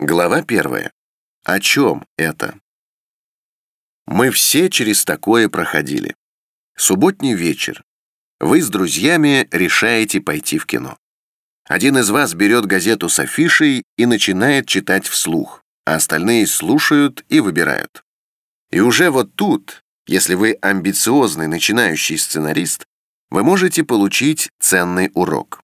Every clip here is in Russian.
Глава первая. О чем это? Мы все через такое проходили. Субботний вечер. Вы с друзьями решаете пойти в кино. Один из вас берет газету с афишей и начинает читать вслух, а остальные слушают и выбирают. И уже вот тут, если вы амбициозный начинающий сценарист, вы можете получить ценный урок.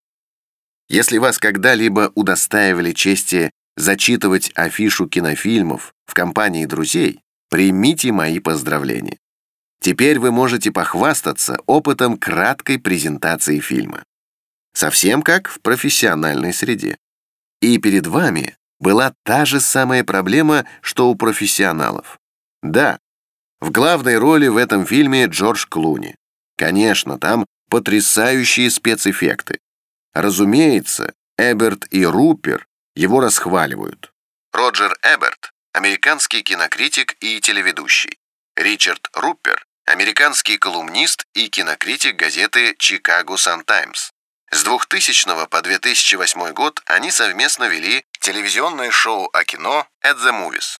Если вас когда-либо удостаивали чести зачитывать афишу кинофильмов в компании друзей, примите мои поздравления. Теперь вы можете похвастаться опытом краткой презентации фильма. Совсем как в профессиональной среде. И перед вами была та же самая проблема, что у профессионалов. Да, в главной роли в этом фильме Джордж Клуни. Конечно, там потрясающие спецэффекты. Разумеется, Эберт и Рупер его расхваливают. Роджер Эберт – американский кинокритик и телеведущий. Ричард Руппер – американский колумнист и кинокритик газеты «Чикаго Сан-Таймс». С 2000 по 2008 год они совместно вели телевизионное шоу о кино «At the Movies».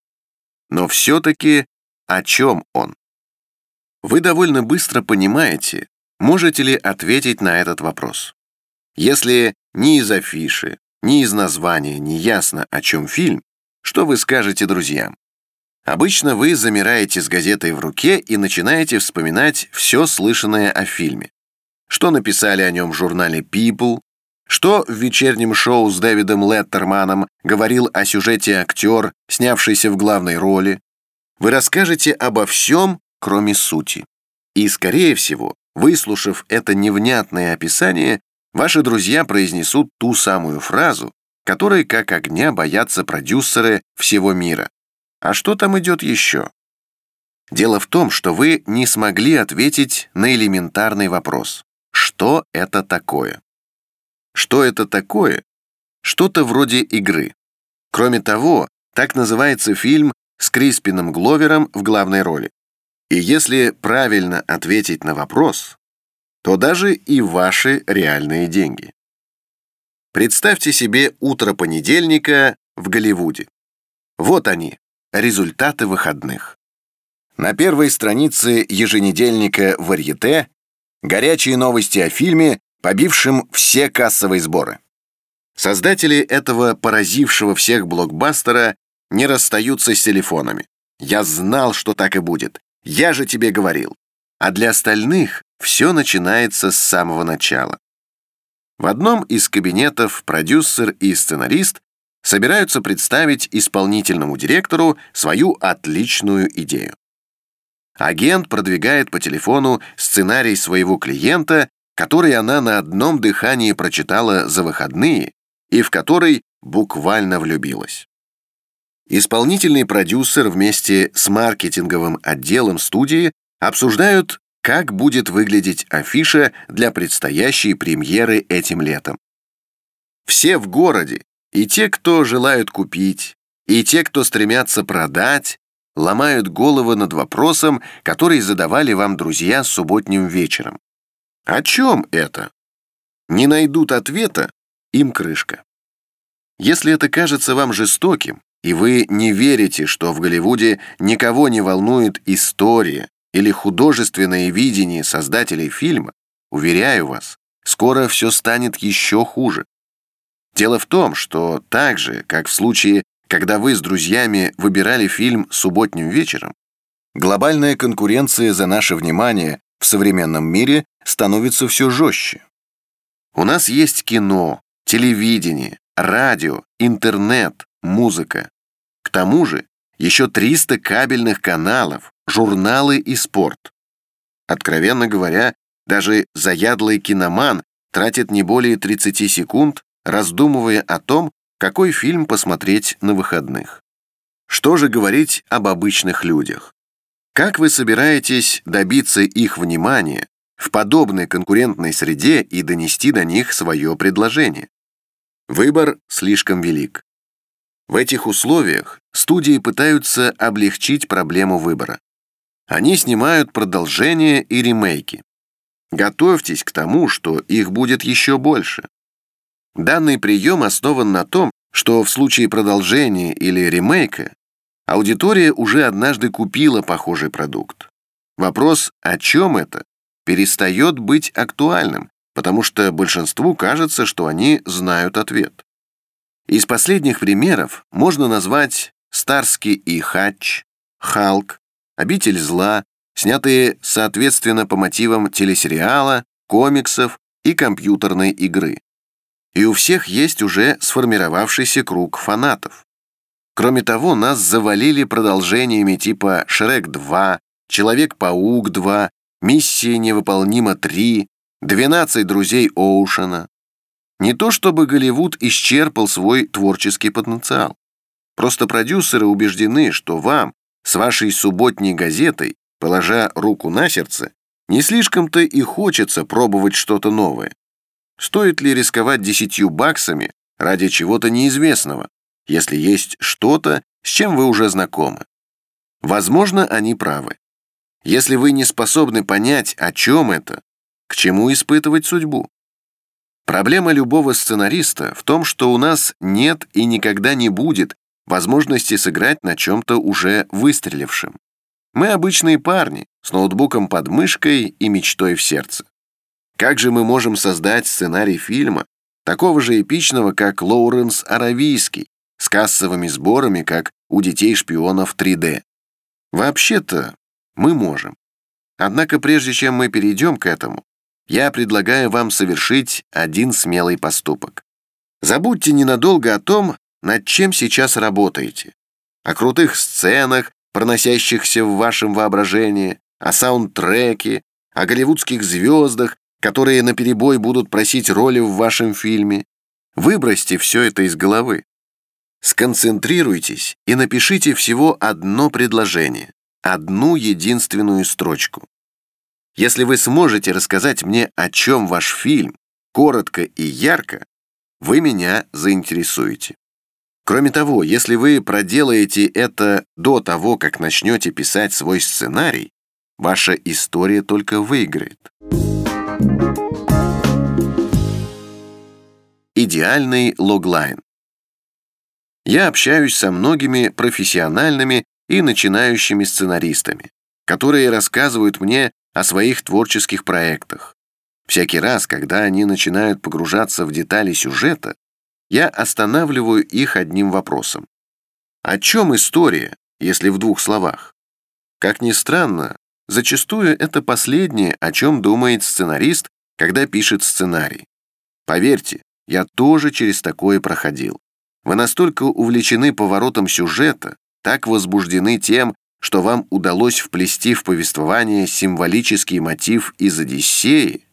Но все-таки о чем он? Вы довольно быстро понимаете, можете ли ответить на этот вопрос. Если ни из афиши, ни из названия не ясно, о чем фильм, что вы скажете друзьям? Обычно вы замираете с газетой в руке и начинаете вспоминать все слышанное о фильме. Что написали о нем в журнале People, что в вечернем шоу с Дэвидом Леттерманом говорил о сюжете актер, снявшийся в главной роли. Вы расскажете обо всем, кроме сути. И, скорее всего, выслушав это невнятное описание, Ваши друзья произнесут ту самую фразу, которой как огня боятся продюсеры всего мира. А что там идет еще? Дело в том, что вы не смогли ответить на элементарный вопрос. Что это такое? Что это такое? Что-то вроде игры. Кроме того, так называется фильм с Криспином Гловером в главной роли. И если правильно ответить на вопрос, то даже и ваши реальные деньги. Представьте себе утро понедельника в Голливуде. Вот они, результаты выходных. На первой странице еженедельника «Варьете» горячие новости о фильме, побившем все кассовые сборы. Создатели этого поразившего всех блокбастера не расстаются с телефонами. Я знал, что так и будет. Я же тебе говорил. А для остальных все начинается с самого начала. В одном из кабинетов продюсер и сценарист собираются представить исполнительному директору свою отличную идею. Агент продвигает по телефону сценарий своего клиента, который она на одном дыхании прочитала за выходные и в который буквально влюбилась. Исполнительный продюсер вместе с маркетинговым отделом студии обсуждают как будет выглядеть афиша для предстоящей премьеры этим летом. Все в городе, и те, кто желают купить, и те, кто стремятся продать, ломают головы над вопросом, который задавали вам друзья субботним вечером. О чем это? Не найдут ответа, им крышка. Если это кажется вам жестоким, и вы не верите, что в Голливуде никого не волнует история, или художественное видение создателей фильма, уверяю вас, скоро все станет еще хуже. Дело в том, что так же, как в случае, когда вы с друзьями выбирали фильм субботним вечером, глобальная конкуренция за наше внимание в современном мире становится все жестче. У нас есть кино, телевидение, радио, интернет, музыка. К тому же еще 300 кабельных каналов, журналы и спорт. Откровенно говоря, даже заядлый киноман тратит не более 30 секунд, раздумывая о том, какой фильм посмотреть на выходных. Что же говорить об обычных людях? Как вы собираетесь добиться их внимания в подобной конкурентной среде и донести до них свое предложение? Выбор слишком велик. В этих условиях студии пытаются облегчить проблему выбора. Они снимают продолжения и ремейки. Готовьтесь к тому, что их будет еще больше. Данный прием основан на том, что в случае продолжения или ремейка аудитория уже однажды купила похожий продукт. Вопрос «о чем это?» перестает быть актуальным, потому что большинству кажется, что они знают ответ. Из последних примеров можно назвать «Старский и Хач», «Халк», «Обитель зла», снятые соответственно по мотивам телесериала, комиксов и компьютерной игры. И у всех есть уже сформировавшийся круг фанатов. Кроме того, нас завалили продолжениями типа «Шрек 2», «Человек-паук 2», «Миссия невыполнима 3», «12 друзей Оушена». Не то чтобы Голливуд исчерпал свой творческий потенциал. Просто продюсеры убеждены, что вам, с вашей субботней газетой, положа руку на сердце, не слишком-то и хочется пробовать что-то новое. Стоит ли рисковать десятью баксами ради чего-то неизвестного, если есть что-то, с чем вы уже знакомы? Возможно, они правы. Если вы не способны понять, о чем это, к чему испытывать судьбу? Проблема любого сценариста в том, что у нас нет и никогда не будет возможности сыграть на чем-то уже выстрелившем. Мы обычные парни с ноутбуком под мышкой и мечтой в сердце. Как же мы можем создать сценарий фильма, такого же эпичного, как Лоуренс Аравийский, с кассовыми сборами, как у детей-шпионов 3D? Вообще-то мы можем. Однако прежде чем мы перейдем к этому, я предлагаю вам совершить один смелый поступок. Забудьте ненадолго о том, над чем сейчас работаете. О крутых сценах, проносящихся в вашем воображении, о саундтреке, о голливудских звездах, которые наперебой будут просить роли в вашем фильме. Выбросьте все это из головы. Сконцентрируйтесь и напишите всего одно предложение, одну единственную строчку. Если вы сможете рассказать мне, о чем ваш фильм, коротко и ярко, вы меня заинтересуете. Кроме того, если вы проделаете это до того, как начнете писать свой сценарий, ваша история только выиграет. Идеальный логлайн. Я общаюсь со многими профессиональными и начинающими сценаристами, которые рассказывают мне о своих творческих проектах. Всякий раз, когда они начинают погружаться в детали сюжета, я останавливаю их одним вопросом. О чем история, если в двух словах? Как ни странно, зачастую это последнее, о чем думает сценарист, когда пишет сценарий. Поверьте, я тоже через такое проходил. Вы настолько увлечены поворотом сюжета, так возбуждены тем, что вам удалось вплести в повествование символический мотив из Одиссеи,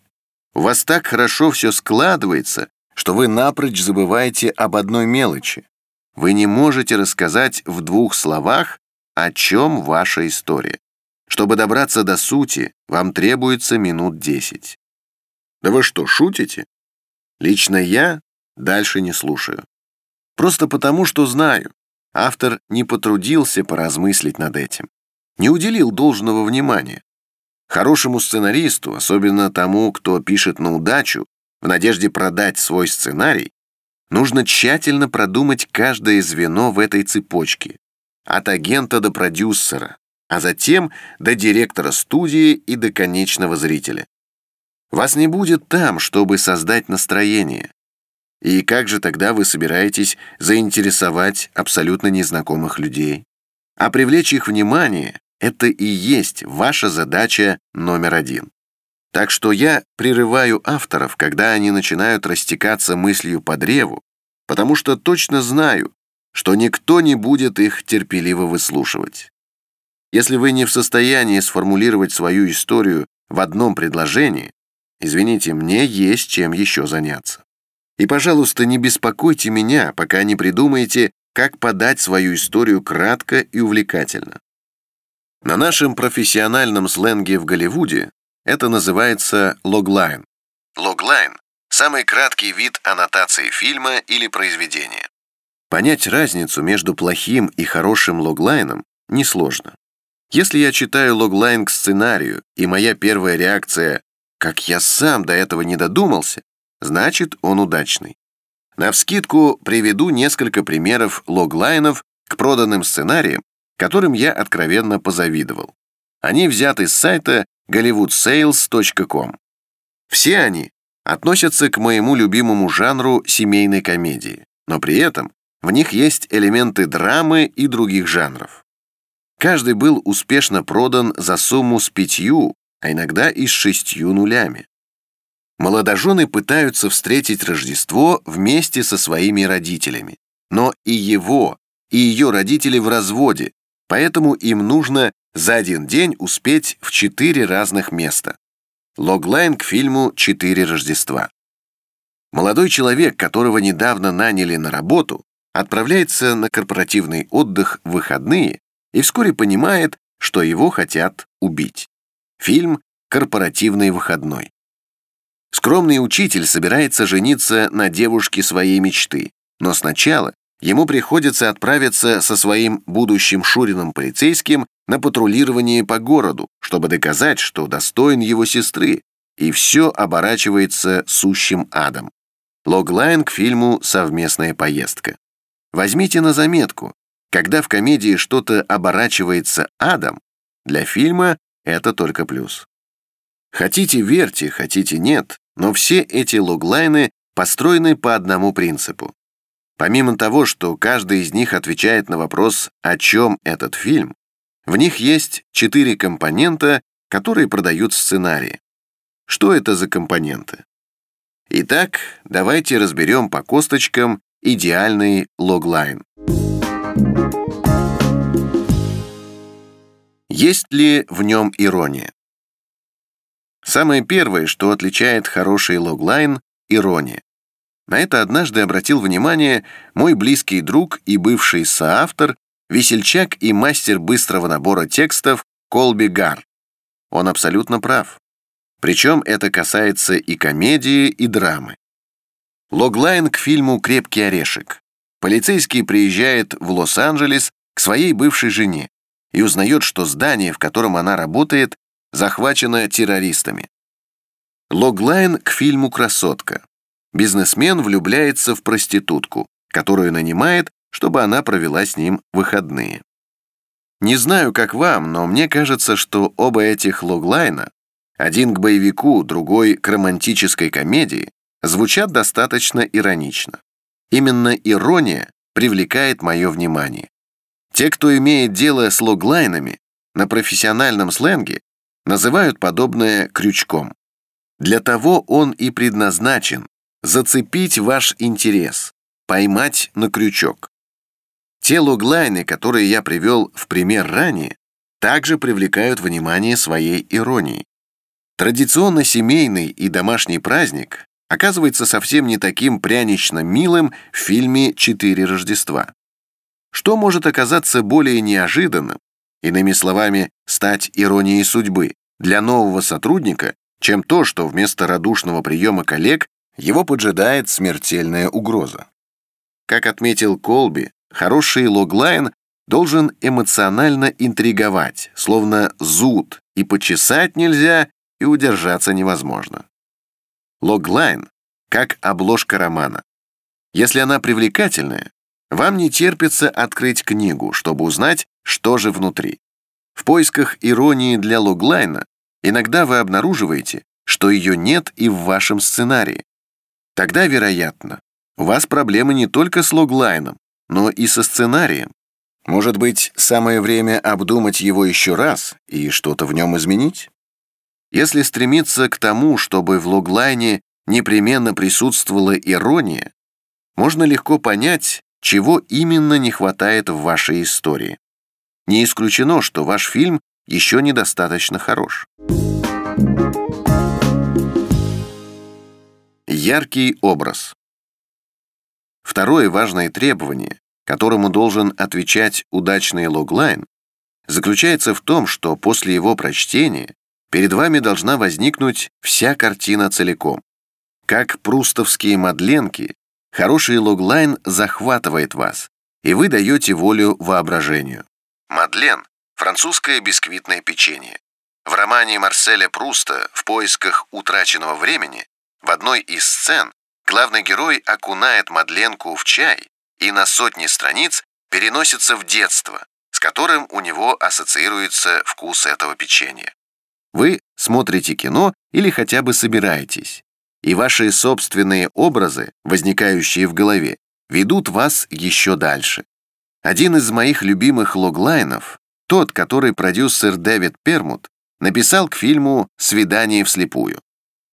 у вас так хорошо все складывается, что вы напрочь забываете об одной мелочи. Вы не можете рассказать в двух словах, о чем ваша история. Чтобы добраться до сути, вам требуется минут десять. Да вы что, шутите? Лично я дальше не слушаю. Просто потому, что знаю, автор не потрудился поразмыслить над этим, не уделил должного внимания. Хорошему сценаристу, особенно тому, кто пишет на удачу, в надежде продать свой сценарий, нужно тщательно продумать каждое звено в этой цепочке, от агента до продюсера, а затем до директора студии и до конечного зрителя. Вас не будет там, чтобы создать настроение. И как же тогда вы собираетесь заинтересовать абсолютно незнакомых людей? А привлечь их внимание это и есть ваша задача номер один. Так что я прерываю авторов, когда они начинают растекаться мыслью по древу, потому что точно знаю, что никто не будет их терпеливо выслушивать. Если вы не в состоянии сформулировать свою историю в одном предложении, извините, мне есть чем еще заняться. И, пожалуйста, не беспокойте меня, пока не придумаете, как подать свою историю кратко и увлекательно. На нашем профессиональном сленге в Голливуде это называется логлайн. Логлайн – самый краткий вид аннотации фильма или произведения. Понять разницу между плохим и хорошим логлайном несложно. Если я читаю логлайн к сценарию, и моя первая реакция «как я сам до этого не додумался», значит он удачный. Навскидку приведу несколько примеров логлайнов к проданным сценариям, которым я откровенно позавидовал. Они взяты с сайта hollywoodsales.com. Все они относятся к моему любимому жанру семейной комедии, но при этом в них есть элементы драмы и других жанров. Каждый был успешно продан за сумму с пятью, а иногда и с шестью нулями. Молодожены пытаются встретить Рождество вместе со своими родителями, но и его, и ее родители в разводе, поэтому им нужно за один день успеть в четыре разных места. Логлайн к фильму «Четыре Рождества». Молодой человек, которого недавно наняли на работу, отправляется на корпоративный отдых в выходные и вскоре понимает, что его хотят убить. Фильм «Корпоративный выходной». Скромный учитель собирается жениться на девушке своей мечты, но сначала ему приходится отправиться со своим будущим Шуриным полицейским на патрулирование по городу, чтобы доказать, что достоин его сестры, и все оборачивается сущим адом. Логлайн к фильму «Совместная поездка». Возьмите на заметку, когда в комедии что-то оборачивается адом, для фильма это только плюс. Хотите верьте, хотите нет, но все эти логлайны построены по одному принципу. Помимо того, что каждый из них отвечает на вопрос, о чем этот фильм, в них есть четыре компонента, которые продают сценарии. Что это за компоненты? Итак, давайте разберем по косточкам идеальный логлайн. Есть ли в нем ирония? Самое первое, что отличает хороший логлайн — ирония. На это однажды обратил внимание мой близкий друг и бывший соавтор, весельчак и мастер быстрого набора текстов Колби Гар. Он абсолютно прав. Причем это касается и комедии, и драмы. Логлайн к фильму «Крепкий орешек». Полицейский приезжает в Лос-Анджелес к своей бывшей жене и узнает, что здание, в котором она работает, захвачена террористами. Логлайн к фильму «Красотка». Бизнесмен влюбляется в проститутку, которую нанимает, чтобы она провела с ним выходные. Не знаю, как вам, но мне кажется, что оба этих логлайна, один к боевику, другой к романтической комедии, звучат достаточно иронично. Именно ирония привлекает мое внимание. Те, кто имеет дело с логлайнами, на профессиональном сленге называют подобное крючком. Для того он и предназначен – зацепить ваш интерес, поймать на крючок. Те логлайны, которые я привел в пример ранее, также привлекают внимание своей иронией. Традиционно семейный и домашний праздник оказывается совсем не таким прянично милым в фильме «Четыре Рождества». Что может оказаться более неожиданным, Иными словами, стать иронией судьбы для нового сотрудника, чем то, что вместо радушного приема коллег его поджидает смертельная угроза. Как отметил Колби, хороший логлайн должен эмоционально интриговать, словно зуд, и почесать нельзя, и удержаться невозможно. Логлайн как обложка романа. Если она привлекательная, вам не терпится открыть книгу, чтобы узнать, что же внутри. В поисках иронии для логлайна иногда вы обнаруживаете, что ее нет и в вашем сценарии. Тогда, вероятно, у вас проблемы не только с логлайном, но и со сценарием. Может быть, самое время обдумать его еще раз и что-то в нем изменить? Если стремиться к тому, чтобы в логлайне непременно присутствовала ирония, можно легко понять, чего именно не хватает в вашей истории. Не исключено, что ваш фильм еще недостаточно хорош. Яркий образ. Второе важное требование, которому должен отвечать удачный логлайн, заключается в том, что после его прочтения перед вами должна возникнуть вся картина целиком. Как прустовские мадленки, Хороший логлайн захватывает вас, и вы даете волю воображению. Мадлен – французское бисквитное печенье. В романе Марселя Пруста «В поисках утраченного времени» в одной из сцен главный герой окунает Мадленку в чай и на сотни страниц переносится в детство, с которым у него ассоциируется вкус этого печенья. Вы смотрите кино или хотя бы собираетесь, и ваши собственные образы, возникающие в голове, ведут вас еще дальше. Один из моих любимых логлайнов, тот, который продюсер Дэвид Пермут написал к фильму «Свидание вслепую».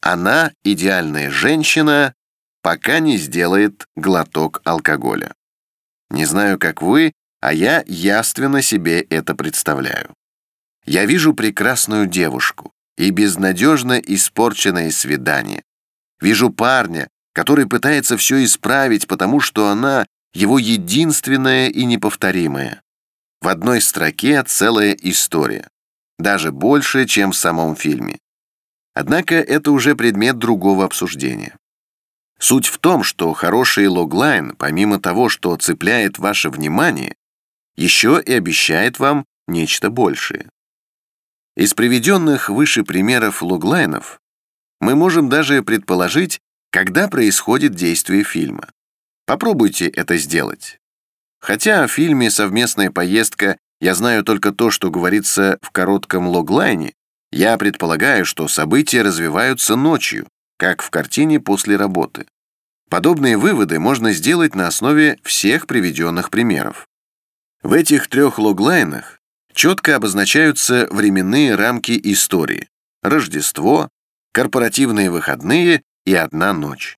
Она идеальная женщина, пока не сделает глоток алкоголя. Не знаю, как вы, а я явственно себе это представляю. Я вижу прекрасную девушку и безнадежно испорченное свидание. Вижу парня, который пытается все исправить, потому что она его единственная и неповторимая. В одной строке целая история, даже больше, чем в самом фильме. Однако это уже предмет другого обсуждения. Суть в том, что хороший логлайн, помимо того, что цепляет ваше внимание, еще и обещает вам нечто большее. Из приведенных выше примеров логлайнов мы можем даже предположить, когда происходит действие фильма. Попробуйте это сделать. Хотя в фильме «Совместная поездка» я знаю только то, что говорится в коротком логлайне, я предполагаю, что события развиваются ночью, как в картине после работы. Подобные выводы можно сделать на основе всех приведенных примеров. В этих трех логлайнах четко обозначаются временные рамки истории – Рождество, корпоративные выходные и одна ночь.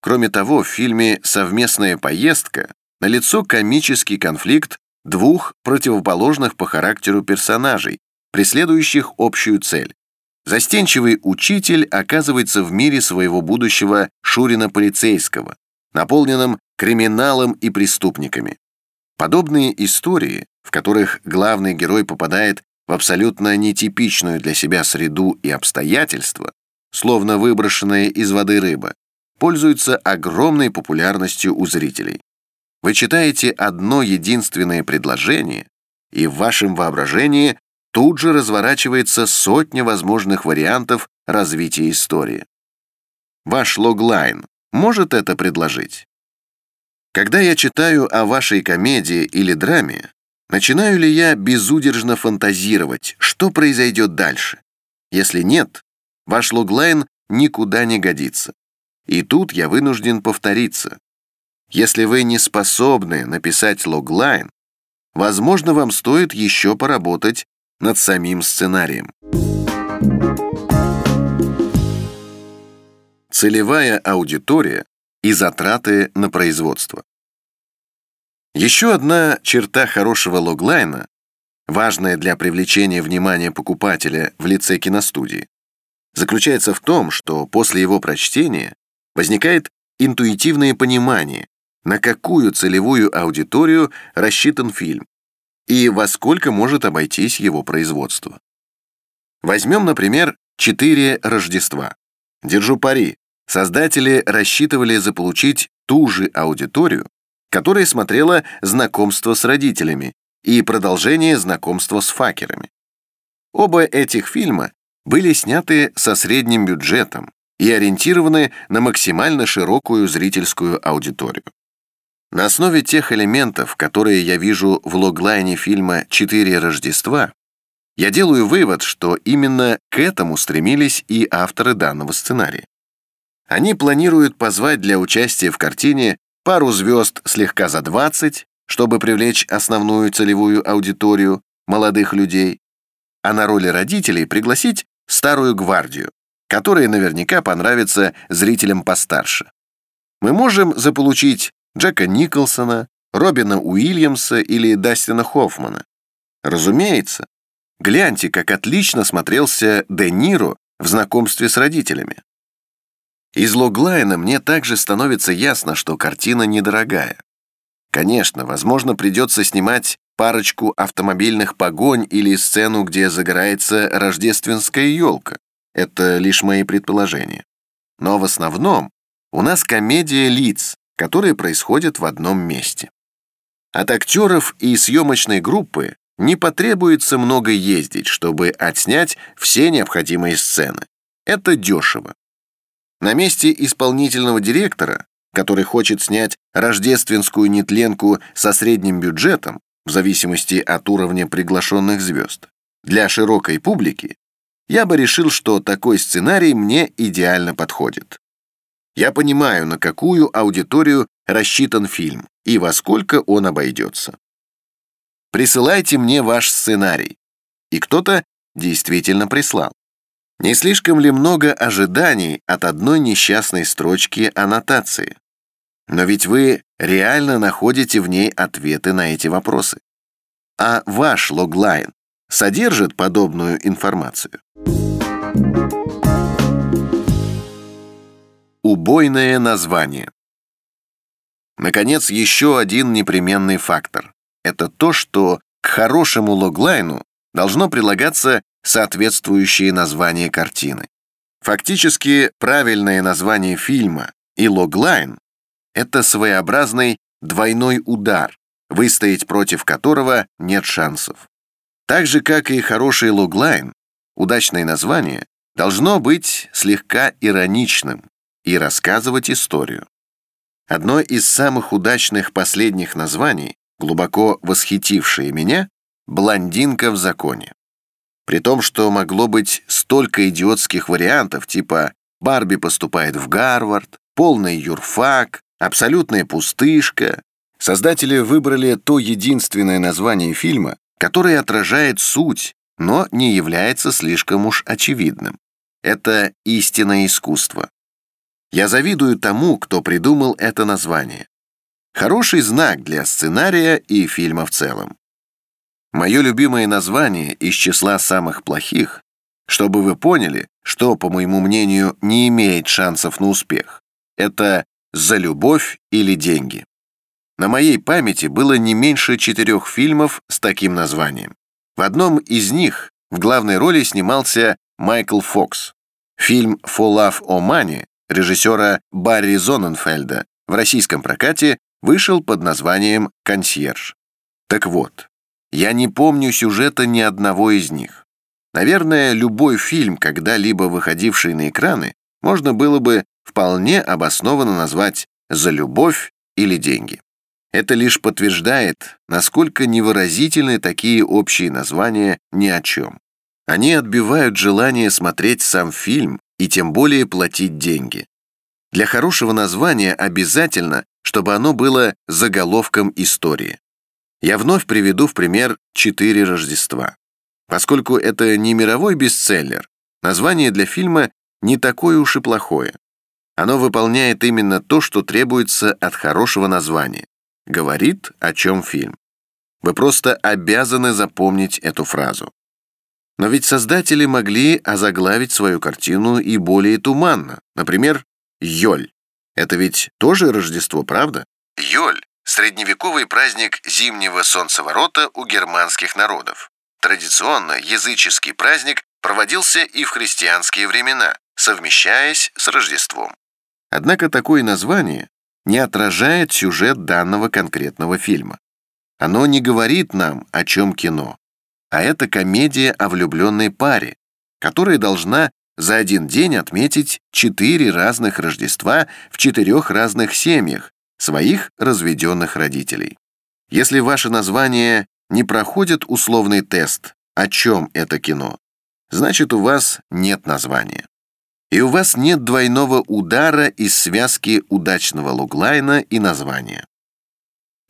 Кроме того, в фильме «Совместная поездка» налицо комический конфликт двух противоположных по характеру персонажей, преследующих общую цель. Застенчивый учитель оказывается в мире своего будущего Шурина полицейского, наполненном криминалом и преступниками. Подобные истории в которых главный герой попадает в абсолютно нетипичную для себя среду и обстоятельства, словно выброшенная из воды рыба, пользуются огромной популярностью у зрителей. Вы читаете одно единственное предложение, и в вашем воображении тут же разворачивается сотня возможных вариантов развития истории. Ваш логлайн может это предложить? Когда я читаю о вашей комедии или драме, Начинаю ли я безудержно фантазировать, что произойдет дальше? Если нет, ваш логлайн никуда не годится. И тут я вынужден повториться. Если вы не способны написать логлайн, возможно, вам стоит еще поработать над самим сценарием. Целевая аудитория и затраты на производство. Еще одна черта хорошего логлайна, важная для привлечения внимания покупателя в лице киностудии, заключается в том, что после его прочтения возникает интуитивное понимание, на какую целевую аудиторию рассчитан фильм и во сколько может обойтись его производство. Возьмем, например, «Четыре Рождества». Держу пари, создатели рассчитывали заполучить ту же аудиторию, которая смотрела «Знакомство с родителями» и продолжение знакомства с факерами». Оба этих фильма были сняты со средним бюджетом и ориентированы на максимально широкую зрительскую аудиторию. На основе тех элементов, которые я вижу в логлайне фильма «Четыре Рождества», я делаю вывод, что именно к этому стремились и авторы данного сценария. Они планируют позвать для участия в картине пару звезд слегка за 20, чтобы привлечь основную целевую аудиторию молодых людей, а на роли родителей пригласить старую гвардию, которая наверняка понравится зрителям постарше. Мы можем заполучить Джека Николсона, Робина Уильямса или Дастина Хоффмана. Разумеется. Гляньте, как отлично смотрелся Де Ниро в знакомстве с родителями. Из логлайна мне также становится ясно, что картина недорогая. Конечно, возможно, придется снимать парочку автомобильных погонь или сцену, где загорается рождественская елка. Это лишь мои предположения. Но в основном у нас комедия лиц, которые происходят в одном месте. От актеров и съемочной группы не потребуется много ездить, чтобы отснять все необходимые сцены. Это дешево. На месте исполнительного директора, который хочет снять рождественскую нетленку со средним бюджетом, в зависимости от уровня приглашенных звезд, для широкой публики, я бы решил, что такой сценарий мне идеально подходит. Я понимаю, на какую аудиторию рассчитан фильм и во сколько он обойдется. Присылайте мне ваш сценарий. И кто-то действительно прислал. Не слишком ли много ожиданий от одной несчастной строчки аннотации? Но ведь вы реально находите в ней ответы на эти вопросы. А ваш логлайн содержит подобную информацию? Убойное название. Наконец, еще один непременный фактор. Это то, что к хорошему логлайну должно прилагаться соответствующее название картины. Фактически, правильное название фильма и логлайн — это своеобразный двойной удар, выстоять против которого нет шансов. Так же, как и хороший логлайн, удачное название должно быть слегка ироничным и рассказывать историю. Одно из самых удачных последних названий, глубоко восхитившее меня, «Блондинка в законе». При том, что могло быть столько идиотских вариантов, типа «Барби поступает в Гарвард», «Полный юрфак», «Абсолютная пустышка», создатели выбрали то единственное название фильма, которое отражает суть, но не является слишком уж очевидным. Это истинное искусство. Я завидую тому, кто придумал это название. Хороший знак для сценария и фильма в целом. Мое любимое название из числа самых плохих, чтобы вы поняли, что, по моему мнению, не имеет шансов на успех. Это «За любовь или деньги». На моей памяти было не меньше четырех фильмов с таким названием. В одном из них в главной роли снимался Майкл Фокс. Фильм «For Love or Money» режиссера Барри Зоненфельда в российском прокате вышел под названием «Консьерж». Так вот, я не помню сюжета ни одного из них. Наверное, любой фильм, когда-либо выходивший на экраны, можно было бы вполне обоснованно назвать «За любовь» или «Деньги». Это лишь подтверждает, насколько невыразительны такие общие названия ни о чем. Они отбивают желание смотреть сам фильм и тем более платить деньги. Для хорошего названия обязательно, чтобы оно было заголовком истории. Я вновь приведу в пример «Четыре Рождества». Поскольку это не мировой бестселлер, название для фильма не такое уж и плохое. Оно выполняет именно то, что требуется от хорошего названия. Говорит, о чем фильм. Вы просто обязаны запомнить эту фразу. Но ведь создатели могли озаглавить свою картину и более туманно. Например, «Йоль». Это ведь тоже Рождество, правда? Йоль Средневековый праздник зимнего солнцеворота у германских народов. Традиционно языческий праздник проводился и в христианские времена, совмещаясь с Рождеством. Однако такое название не отражает сюжет данного конкретного фильма. Оно не говорит нам, о чем кино, а это комедия о влюбленной паре, которая должна за один день отметить четыре разных Рождества в четырех разных семьях, своих разведенных родителей. Если ваше название не проходит условный тест «О чем это кино?», значит у вас нет названия. И у вас нет двойного удара из связки удачного луглайна и названия.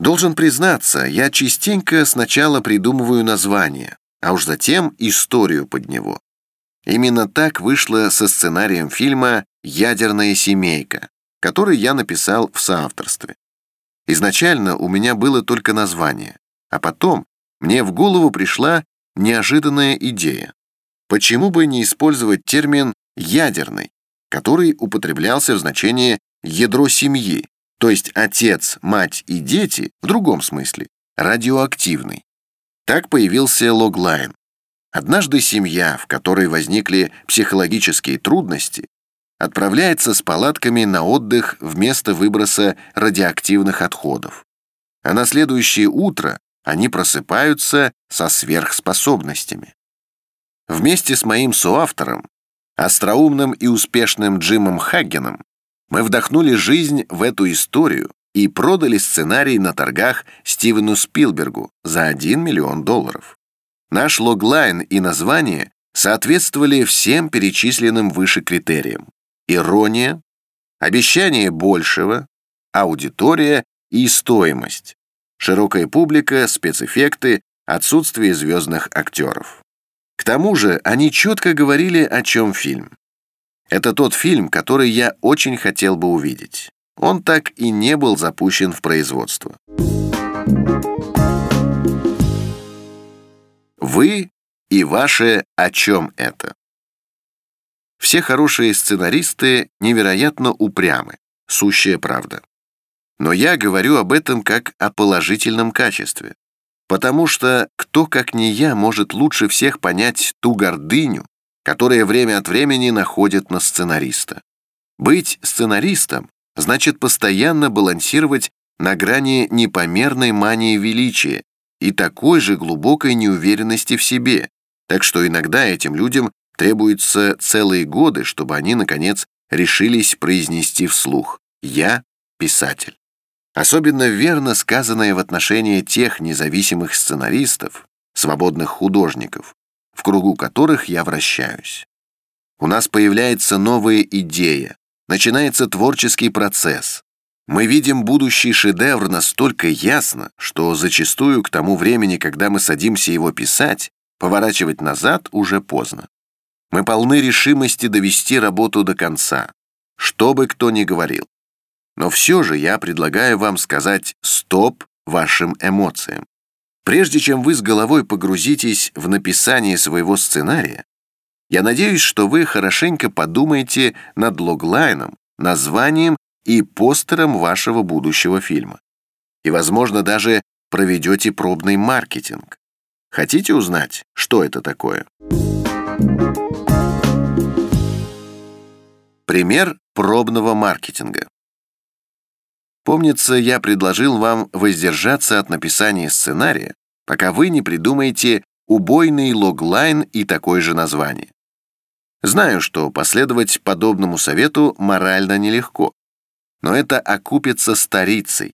Должен признаться, я частенько сначала придумываю название, а уж затем историю под него. Именно так вышло со сценарием фильма «Ядерная семейка», который я написал в соавторстве. Изначально у меня было только название, а потом мне в голову пришла неожиданная идея. Почему бы не использовать термин «ядерный», который употреблялся в значении «ядро семьи», то есть отец, мать и дети в другом смысле, радиоактивный. Так появился логлайн. Однажды семья, в которой возникли психологические трудности, отправляется с палатками на отдых вместо выброса радиоактивных отходов. А на следующее утро они просыпаются со сверхспособностями. Вместе с моим соавтором Остроумным и успешным Джимом Хаггеном мы вдохнули жизнь в эту историю и продали сценарий на торгах Стивену Спилбергу за 1 миллион долларов. Наш логлайн и название соответствовали всем перечисленным выше критериям. Ирония, обещание большего, аудитория и стоимость, широкая публика, спецэффекты, отсутствие звездных актеров. К тому же они четко говорили, о чем фильм. Это тот фильм, который я очень хотел бы увидеть. Он так и не был запущен в производство. Вы и ваше «О чем это?». Все хорошие сценаристы невероятно упрямы, сущая правда. Но я говорю об этом как о положительном качестве. Потому что кто, как не я, может лучше всех понять ту гордыню, которая время от времени находит на сценариста. Быть сценаристом значит постоянно балансировать на грани непомерной мании величия и такой же глубокой неуверенности в себе, так что иногда этим людям требуются целые годы, чтобы они, наконец, решились произнести вслух «Я писатель». Особенно верно сказанное в отношении тех независимых сценаристов, свободных художников, в кругу которых я вращаюсь. У нас появляется новая идея, начинается творческий процесс. Мы видим будущий шедевр настолько ясно, что зачастую к тому времени, когда мы садимся его писать, поворачивать назад уже поздно. Мы полны решимости довести работу до конца, что бы кто ни говорил. Но все же я предлагаю вам сказать «стоп» вашим эмоциям. Прежде чем вы с головой погрузитесь в написание своего сценария, я надеюсь, что вы хорошенько подумаете над логлайном, названием и постером вашего будущего фильма. И, возможно, даже проведете пробный маркетинг. Хотите узнать, что это такое? Пример пробного маркетинга. Помнится, я предложил вам воздержаться от написания сценария, пока вы не придумаете убойный логлайн и такое же название. Знаю, что последовать подобному совету морально нелегко, но это окупится старицей.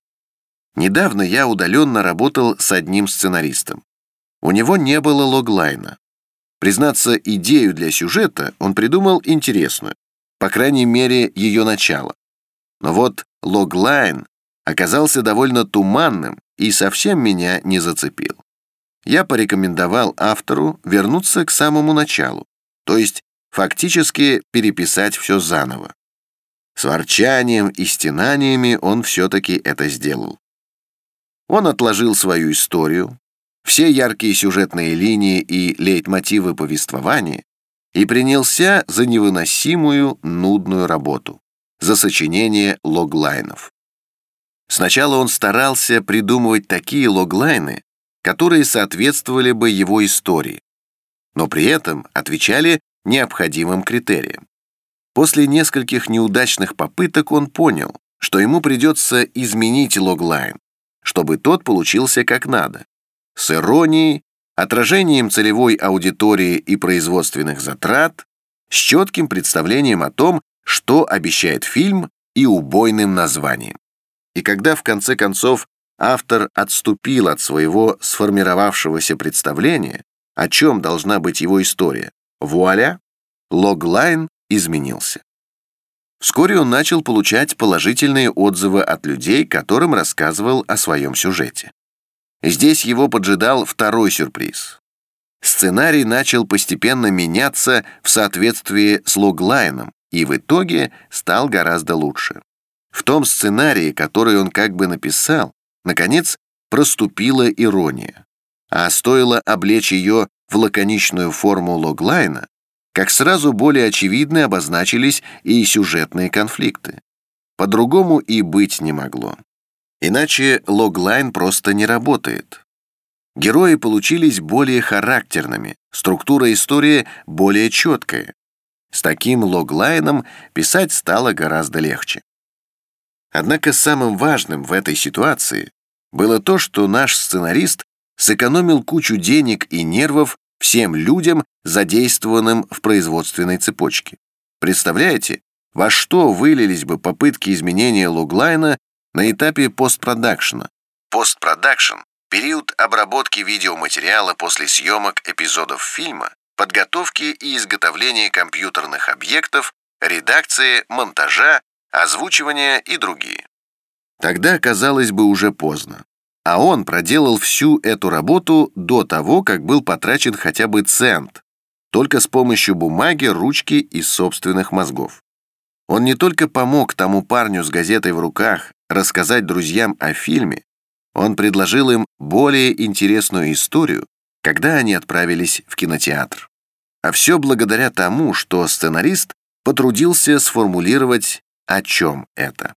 Недавно я удаленно работал с одним сценаристом. У него не было логлайна. Признаться, идею для сюжета он придумал интересную, по крайней мере, ее начало. Но вот логлайн оказался довольно туманным и совсем меня не зацепил. Я порекомендовал автору вернуться к самому началу, то есть фактически переписать все заново. С ворчанием и стенаниями он все-таки это сделал. Он отложил свою историю, все яркие сюжетные линии и лейтмотивы повествования и принялся за невыносимую нудную работу за сочинение логлайнов. Сначала он старался придумывать такие логлайны, которые соответствовали бы его истории, но при этом отвечали необходимым критериям. После нескольких неудачных попыток он понял, что ему придется изменить логлайн, чтобы тот получился как надо, с иронией, отражением целевой аудитории и производственных затрат, с четким представлением о том, что обещает фильм и убойным названием. И когда в конце концов автор отступил от своего сформировавшегося представления, о чем должна быть его история, вуаля, логлайн изменился. Вскоре он начал получать положительные отзывы от людей, которым рассказывал о своем сюжете. Здесь его поджидал второй сюрприз. Сценарий начал постепенно меняться в соответствии с логлайном, и в итоге стал гораздо лучше. В том сценарии, который он как бы написал, наконец, проступила ирония. А стоило облечь ее в лаконичную форму логлайна, как сразу более очевидны обозначились и сюжетные конфликты. По-другому и быть не могло. Иначе логлайн просто не работает. Герои получились более характерными, структура истории более четкая. С таким логлайном писать стало гораздо легче. Однако самым важным в этой ситуации было то, что наш сценарист сэкономил кучу денег и нервов всем людям, задействованным в производственной цепочке. Представляете, во что вылились бы попытки изменения логлайна на этапе постпродакшена? Постпродакшн – период обработки видеоматериала после съемок эпизодов фильма, подготовки и изготовления компьютерных объектов, редакции, монтажа, озвучивания и другие. Тогда, казалось бы, уже поздно. А он проделал всю эту работу до того, как был потрачен хотя бы цент, только с помощью бумаги, ручки и собственных мозгов. Он не только помог тому парню с газетой в руках рассказать друзьям о фильме, он предложил им более интересную историю, когда они отправились в кинотеатр. А все благодаря тому, что сценарист потрудился сформулировать, о чем это.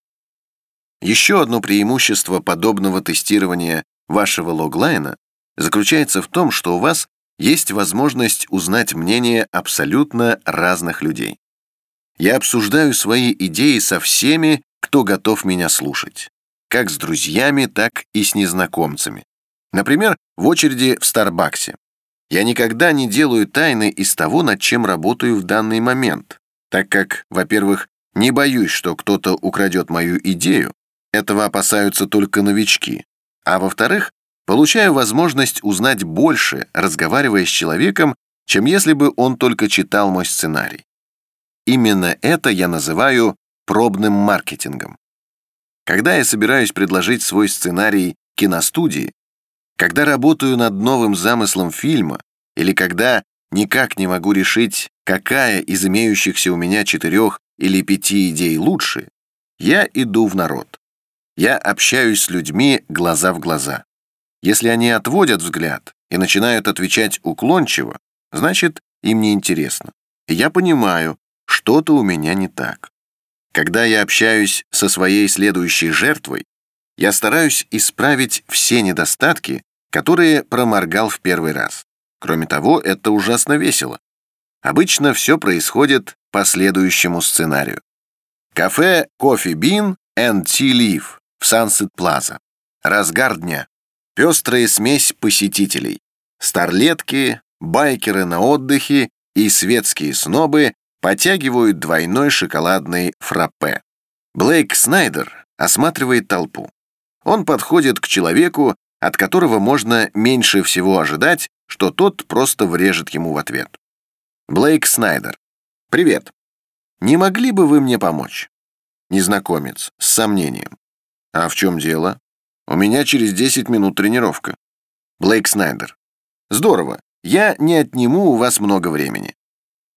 Еще одно преимущество подобного тестирования вашего логлайна заключается в том, что у вас есть возможность узнать мнение абсолютно разных людей. Я обсуждаю свои идеи со всеми, кто готов меня слушать, как с друзьями, так и с незнакомцами. Например, в очереди в Старбаксе. Я никогда не делаю тайны из того, над чем работаю в данный момент, так как, во-первых, не боюсь, что кто-то украдет мою идею, этого опасаются только новички. А во-вторых, получаю возможность узнать больше, разговаривая с человеком, чем если бы он только читал мой сценарий. Именно это я называю пробным маркетингом. Когда я собираюсь предложить свой сценарий киностудии, когда работаю над новым замыслом фильма или когда никак не могу решить, какая из имеющихся у меня четырех или пяти идей лучше, я иду в народ. Я общаюсь с людьми глаза в глаза. Если они отводят взгляд и начинают отвечать уклончиво, значит, им не интересно. И я понимаю, что-то у меня не так. Когда я общаюсь со своей следующей жертвой, я стараюсь исправить все недостатки, которые проморгал в первый раз. Кроме того, это ужасно весело. Обычно все происходит по следующему сценарию. Кафе «Кофе Бин» and Tea Leaf в Сансет Плаза. Разгар дня. Пестрая смесь посетителей. Старлетки, байкеры на отдыхе и светские снобы потягивают двойной шоколадный фраппе. Блейк Снайдер осматривает толпу. Он подходит к человеку, от которого можно меньше всего ожидать, что тот просто врежет ему в ответ. Блейк Снайдер. «Привет. Не могли бы вы мне помочь?» Незнакомец с сомнением. «А в чем дело? У меня через 10 минут тренировка». Блейк Снайдер. «Здорово. Я не отниму у вас много времени.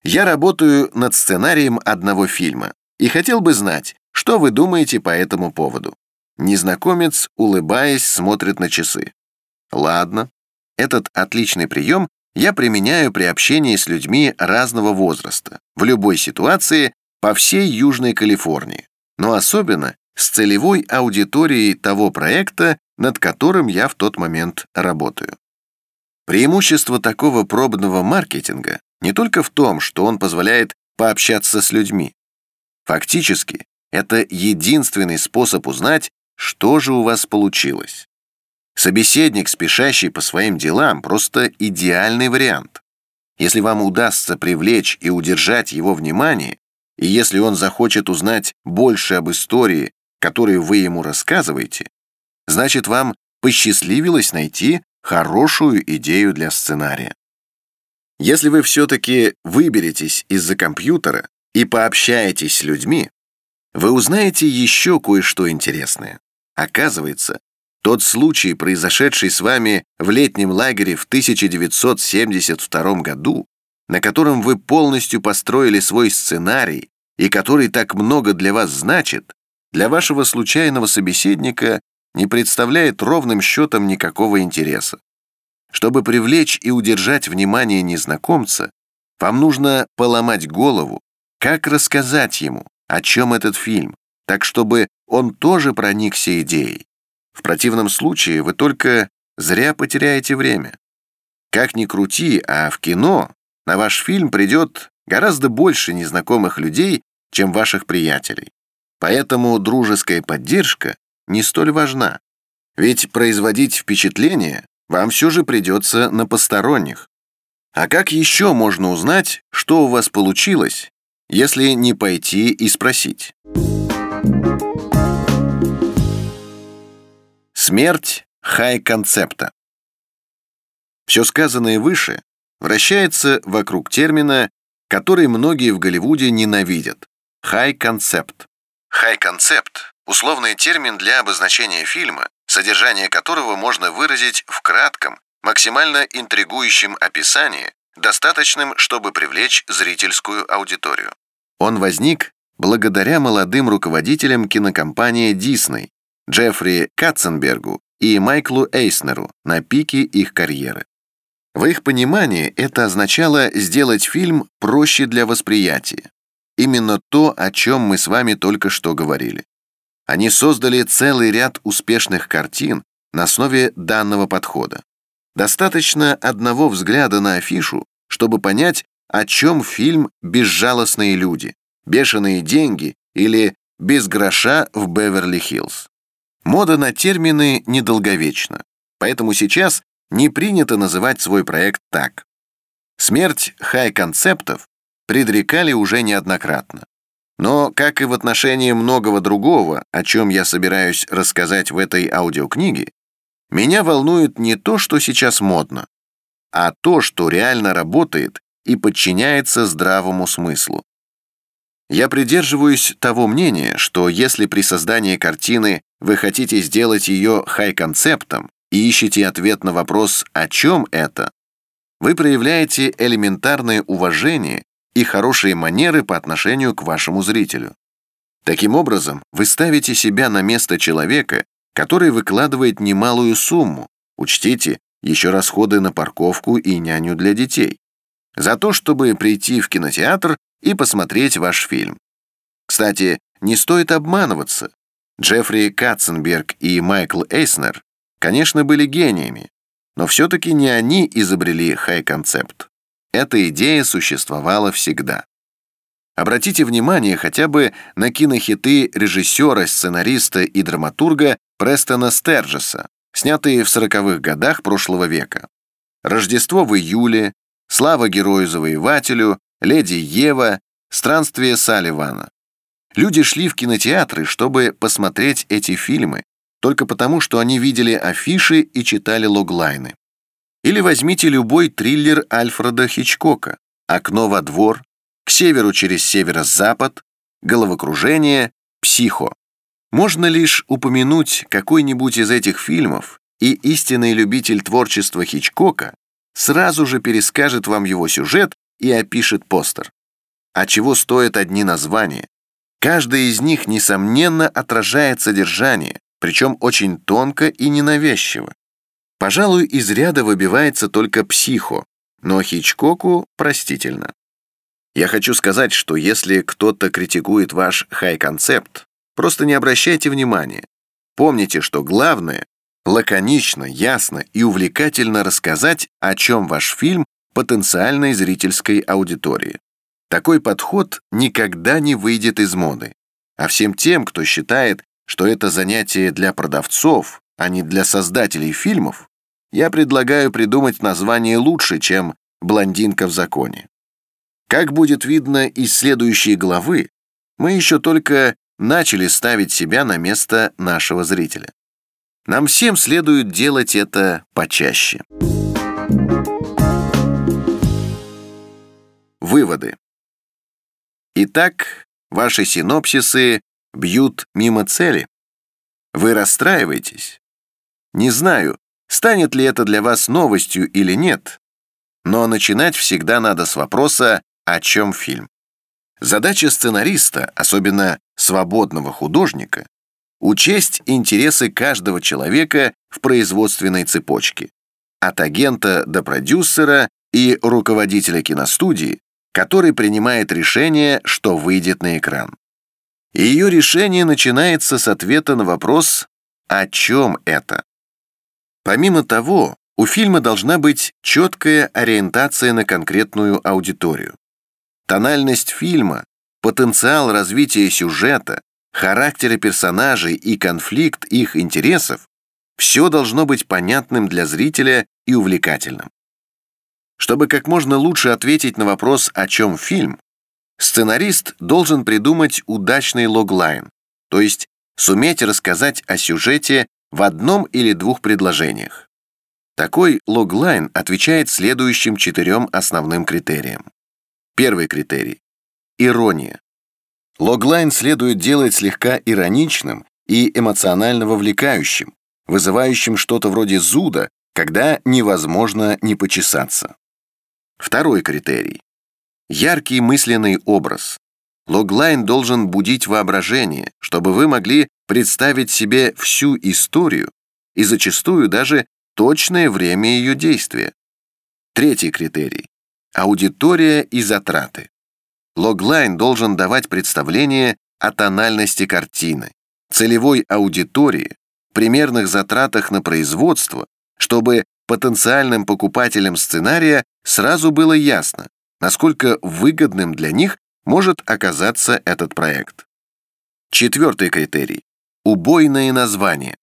Я работаю над сценарием одного фильма и хотел бы знать, что вы думаете по этому поводу». Незнакомец, улыбаясь, смотрит на часы. «Ладно. Этот отличный прием я применяю при общении с людьми разного возраста, в любой ситуации, по всей Южной Калифорнии, но особенно с целевой аудиторией того проекта, над которым я в тот момент работаю. Преимущество такого пробного маркетинга не только в том, что он позволяет пообщаться с людьми. Фактически, это единственный способ узнать, что же у вас получилось. Собеседник, спешащий по своим делам, просто идеальный вариант. Если вам удастся привлечь и удержать его внимание, и если он захочет узнать больше об истории, который вы ему рассказываете, значит, вам посчастливилось найти хорошую идею для сценария. Если вы все-таки выберетесь из-за компьютера и пообщаетесь с людьми, вы узнаете еще кое-что интересное. Оказывается, тот случай, произошедший с вами в летнем лагере в 1972 году, на котором вы полностью построили свой сценарий и который так много для вас значит, для вашего случайного собеседника не представляет ровным счетом никакого интереса. Чтобы привлечь и удержать внимание незнакомца, вам нужно поломать голову, как рассказать ему, о чем этот фильм, так чтобы он тоже проникся идеей. В противном случае вы только зря потеряете время. Как ни крути, а в кино на ваш фильм придет гораздо больше незнакомых людей, чем ваших приятелей. Поэтому дружеская поддержка не столь важна. Ведь производить впечатление вам все же придется на посторонних. А как еще можно узнать, что у вас получилось, если не пойти и спросить? Смерть хай-концепта. Все сказанное выше вращается вокруг термина, который многие в Голливуде ненавидят – хай-концепт. Хай-концепт – условный термин для обозначения фильма, содержание которого можно выразить в кратком, максимально интригующем описании, достаточным, чтобы привлечь зрительскую аудиторию. Он возник благодаря молодым руководителям кинокомпании Disney, Джеффри Катценбергу и Майклу Эйснеру на пике их карьеры. В их понимании это означало сделать фильм проще для восприятия. Именно то, о чем мы с вами только что говорили. Они создали целый ряд успешных картин на основе данного подхода. Достаточно одного взгляда на афишу, чтобы понять, о чем фильм «Безжалостные люди», «Бешеные деньги» или «Без гроша в Беверли-Хиллз». Мода на термины недолговечна, поэтому сейчас не принято называть свой проект так. Смерть хай-концептов предрекали уже неоднократно. Но, как и в отношении многого другого, о чем я собираюсь рассказать в этой аудиокниге, меня волнует не то, что сейчас модно, а то, что реально работает и подчиняется здравому смыслу. Я придерживаюсь того мнения, что если при создании картины вы хотите сделать ее хай-концептом и ищете ответ на вопрос «о чем это?», вы проявляете элементарное уважение и хорошие манеры по отношению к вашему зрителю. Таким образом, вы ставите себя на место человека, который выкладывает немалую сумму, учтите, еще расходы на парковку и няню для детей, за то, чтобы прийти в кинотеатр и посмотреть ваш фильм. Кстати, не стоит обманываться. Джеффри Катценберг и Майкл Эйснер, конечно, были гениями, но все-таки не они изобрели хай-концепт. Эта идея существовала всегда. Обратите внимание хотя бы на кинохиты режиссера, сценариста и драматурга Престона Стерджеса, снятые в сороковых годах прошлого века. «Рождество в июле», «Слава герою-завоевателю», «Леди Ева», «Странствие Салливана». Люди шли в кинотеатры, чтобы посмотреть эти фильмы, только потому, что они видели афиши и читали логлайны. Или возьмите любой триллер Альфреда Хичкока «Окно во двор», «К северу через северо-запад», «Головокружение», «Психо». Можно лишь упомянуть какой-нибудь из этих фильмов, и истинный любитель творчества Хичкока сразу же перескажет вам его сюжет и опишет постер. А чего стоят одни названия? Каждая из них, несомненно, отражает содержание, причем очень тонко и ненавязчиво. Пожалуй, из ряда выбивается только «Психо», но Хичкоку простительно. Я хочу сказать, что если кто-то критикует ваш хай-концепт, просто не обращайте внимания. Помните, что главное — лаконично, ясно и увлекательно рассказать, о чем ваш фильм потенциальной зрительской аудитории. Такой подход никогда не выйдет из моды. А всем тем, кто считает, что это занятие для продавцов, а не для создателей фильмов, я предлагаю придумать название лучше, чем «Блондинка в законе». Как будет видно из следующей главы, мы еще только начали ставить себя на место нашего зрителя. Нам всем следует делать это почаще. Выводы. Итак, ваши синопсисы бьют мимо цели. Вы расстраиваетесь. Не знаю, станет ли это для вас новостью или нет, но начинать всегда надо с вопроса «О чем фильм?». Задача сценариста, особенно свободного художника, учесть интересы каждого человека в производственной цепочке, от агента до продюсера и руководителя киностудии, который принимает решение, что выйдет на экран. Ее решение начинается с ответа на вопрос «О чем это?». Помимо того, у фильма должна быть четкая ориентация на конкретную аудиторию. Тональность фильма, потенциал развития сюжета, характеры персонажей и конфликт их интересов – все должно быть понятным для зрителя и увлекательным. Чтобы как можно лучше ответить на вопрос, о чем фильм, сценарист должен придумать удачный логлайн, то есть суметь рассказать о сюжете в одном или двух предложениях. Такой логлайн отвечает следующим четырем основным критериям. Первый критерий – ирония. Логлайн следует делать слегка ироничным и эмоционально вовлекающим, вызывающим что-то вроде зуда, когда невозможно не почесаться. Второй критерий. Яркий мысленный образ. Логлайн должен будить воображение, чтобы вы могли представить себе всю историю и зачастую даже точное время ее действия. Третий критерий. Аудитория и затраты. Логлайн должен давать представление о тональности картины, целевой аудитории, примерных затратах на производство, чтобы потенциальным покупателям сценария сразу было ясно, насколько выгодным для них может оказаться этот проект. Четвертый критерий. Убойное название.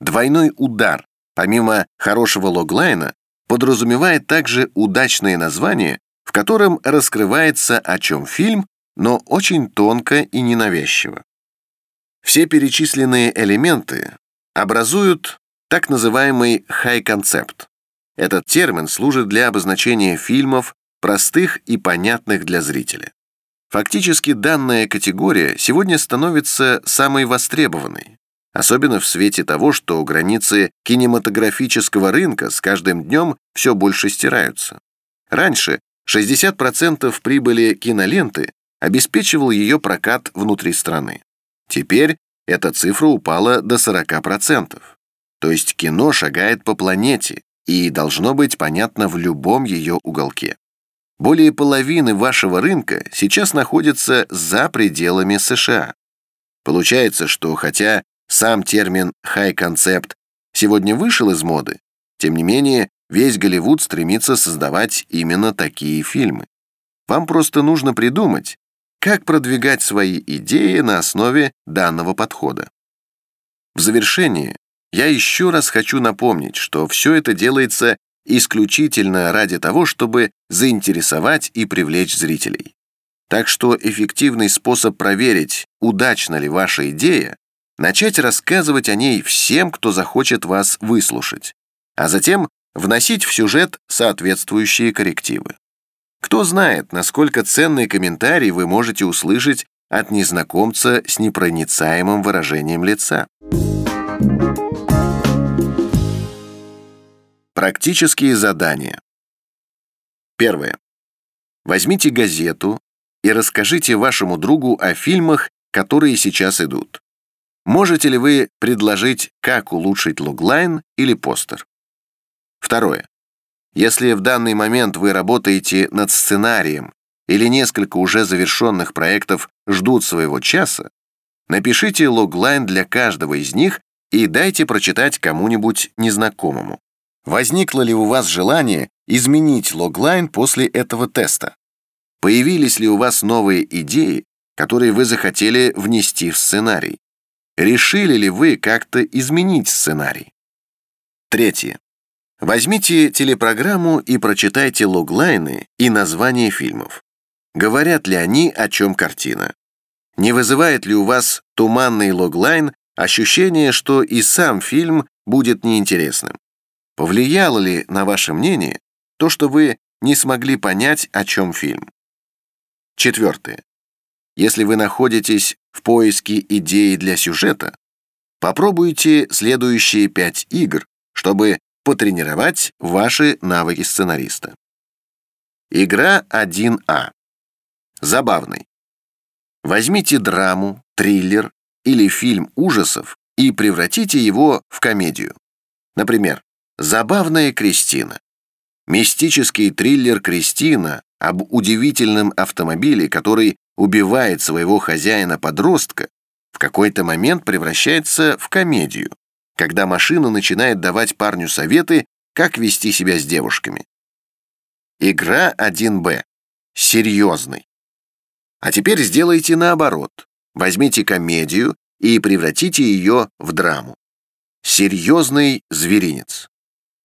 Двойной удар, помимо хорошего логлайна, подразумевает также удачное название, в котором раскрывается о чем фильм, но очень тонко и ненавязчиво. Все перечисленные элементы образуют так называемый хай-концепт. Этот термин служит для обозначения фильмов, простых и понятных для зрителя. Фактически данная категория сегодня становится самой востребованной, особенно в свете того, что границы кинематографического рынка с каждым днем все больше стираются. Раньше 60% прибыли киноленты обеспечивал ее прокат внутри страны. Теперь эта цифра упала до 40%. То есть кино шагает по планете и должно быть понятно в любом ее уголке. Более половины вашего рынка сейчас находится за пределами США. Получается, что хотя сам термин «хай-концепт» сегодня вышел из моды, тем не менее весь Голливуд стремится создавать именно такие фильмы. Вам просто нужно придумать, как продвигать свои идеи на основе данного подхода. В завершение я еще раз хочу напомнить, что все это делается исключительно ради того, чтобы заинтересовать и привлечь зрителей. Так что эффективный способ проверить, удачна ли ваша идея, начать рассказывать о ней всем, кто захочет вас выслушать, а затем вносить в сюжет соответствующие коррективы. Кто знает, насколько ценный комментарий вы можете услышать от незнакомца с непроницаемым выражением лица. Практические задания. Первое. Возьмите газету и расскажите вашему другу о фильмах, которые сейчас идут. Можете ли вы предложить, как улучшить логлайн или постер? Второе. Если в данный момент вы работаете над сценарием или несколько уже завершенных проектов ждут своего часа, напишите логлайн для каждого из них и дайте прочитать кому-нибудь незнакомому. Возникло ли у вас желание изменить логлайн после этого теста? Появились ли у вас новые идеи, которые вы захотели внести в сценарий? Решили ли вы как-то изменить сценарий? Третье. Возьмите телепрограмму и прочитайте логлайны и названия фильмов. Говорят ли они, о чем картина? Не вызывает ли у вас туманный логлайн ощущение, что и сам фильм будет неинтересным? Повлияло ли на ваше мнение то, что вы не смогли понять, о чем фильм? Четвертое. Если вы находитесь в поиске идеи для сюжета, попробуйте следующие пять игр, чтобы потренировать ваши навыки сценариста. Игра 1А. Забавный. Возьмите драму, триллер или фильм ужасов и превратите его в комедию. Например, Забавная Кристина. Мистический триллер Кристина об удивительном автомобиле, который убивает своего хозяина-подростка, в какой-то момент превращается в комедию, когда машина начинает давать парню советы, как вести себя с девушками. Игра 1Б. Серьезный. А теперь сделайте наоборот. Возьмите комедию и превратите ее в драму. Серьезный зверинец.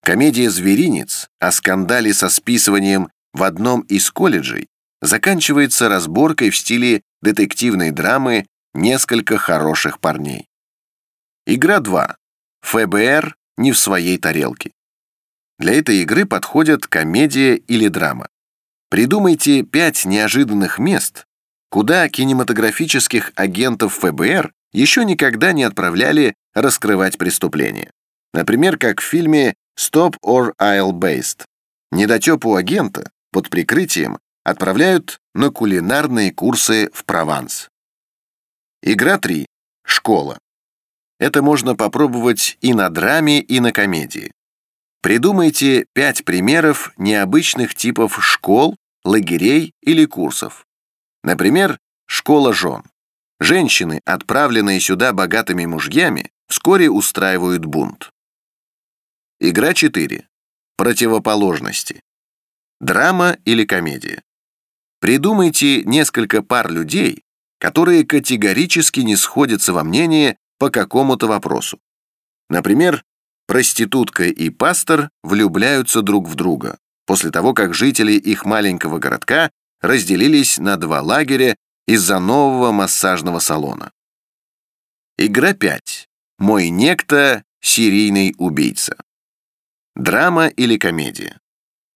Комедия «Зверинец» о скандале со списыванием в одном из колледжей заканчивается разборкой в стиле детективной драмы «Несколько хороших парней». Игра 2. ФБР не в своей тарелке. Для этой игры подходят комедия или драма. Придумайте пять неожиданных мест, куда кинематографических агентов ФБР еще никогда не отправляли раскрывать преступления. Например, как в фильме «Stop or I'll Based». Недотепу агента под прикрытием отправляют на кулинарные курсы в Прованс. Игра 3. Школа. Это можно попробовать и на драме, и на комедии. Придумайте пять примеров необычных типов школ, лагерей или курсов. Например, школа жен. Женщины, отправленные сюда богатыми мужьями, вскоре устраивают бунт. Игра 4. Противоположности. Драма или комедия. Придумайте несколько пар людей, которые категорически не сходятся во мнении по какому-то вопросу. Например, проститутка и пастор влюбляются друг в друга после того, как жители их маленького городка разделились на два лагеря из-за нового массажного салона. Игра 5. Мой некто – серийный убийца. Драма или комедия.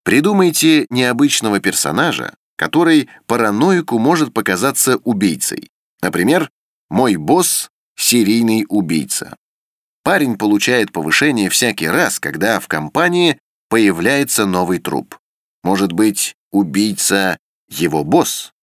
Придумайте необычного персонажа, который параноику может показаться убийцей. Например, «Мой босс – серийный убийца». Парень получает повышение всякий раз, когда в компании появляется новый труп. Может быть, убийца – его босс?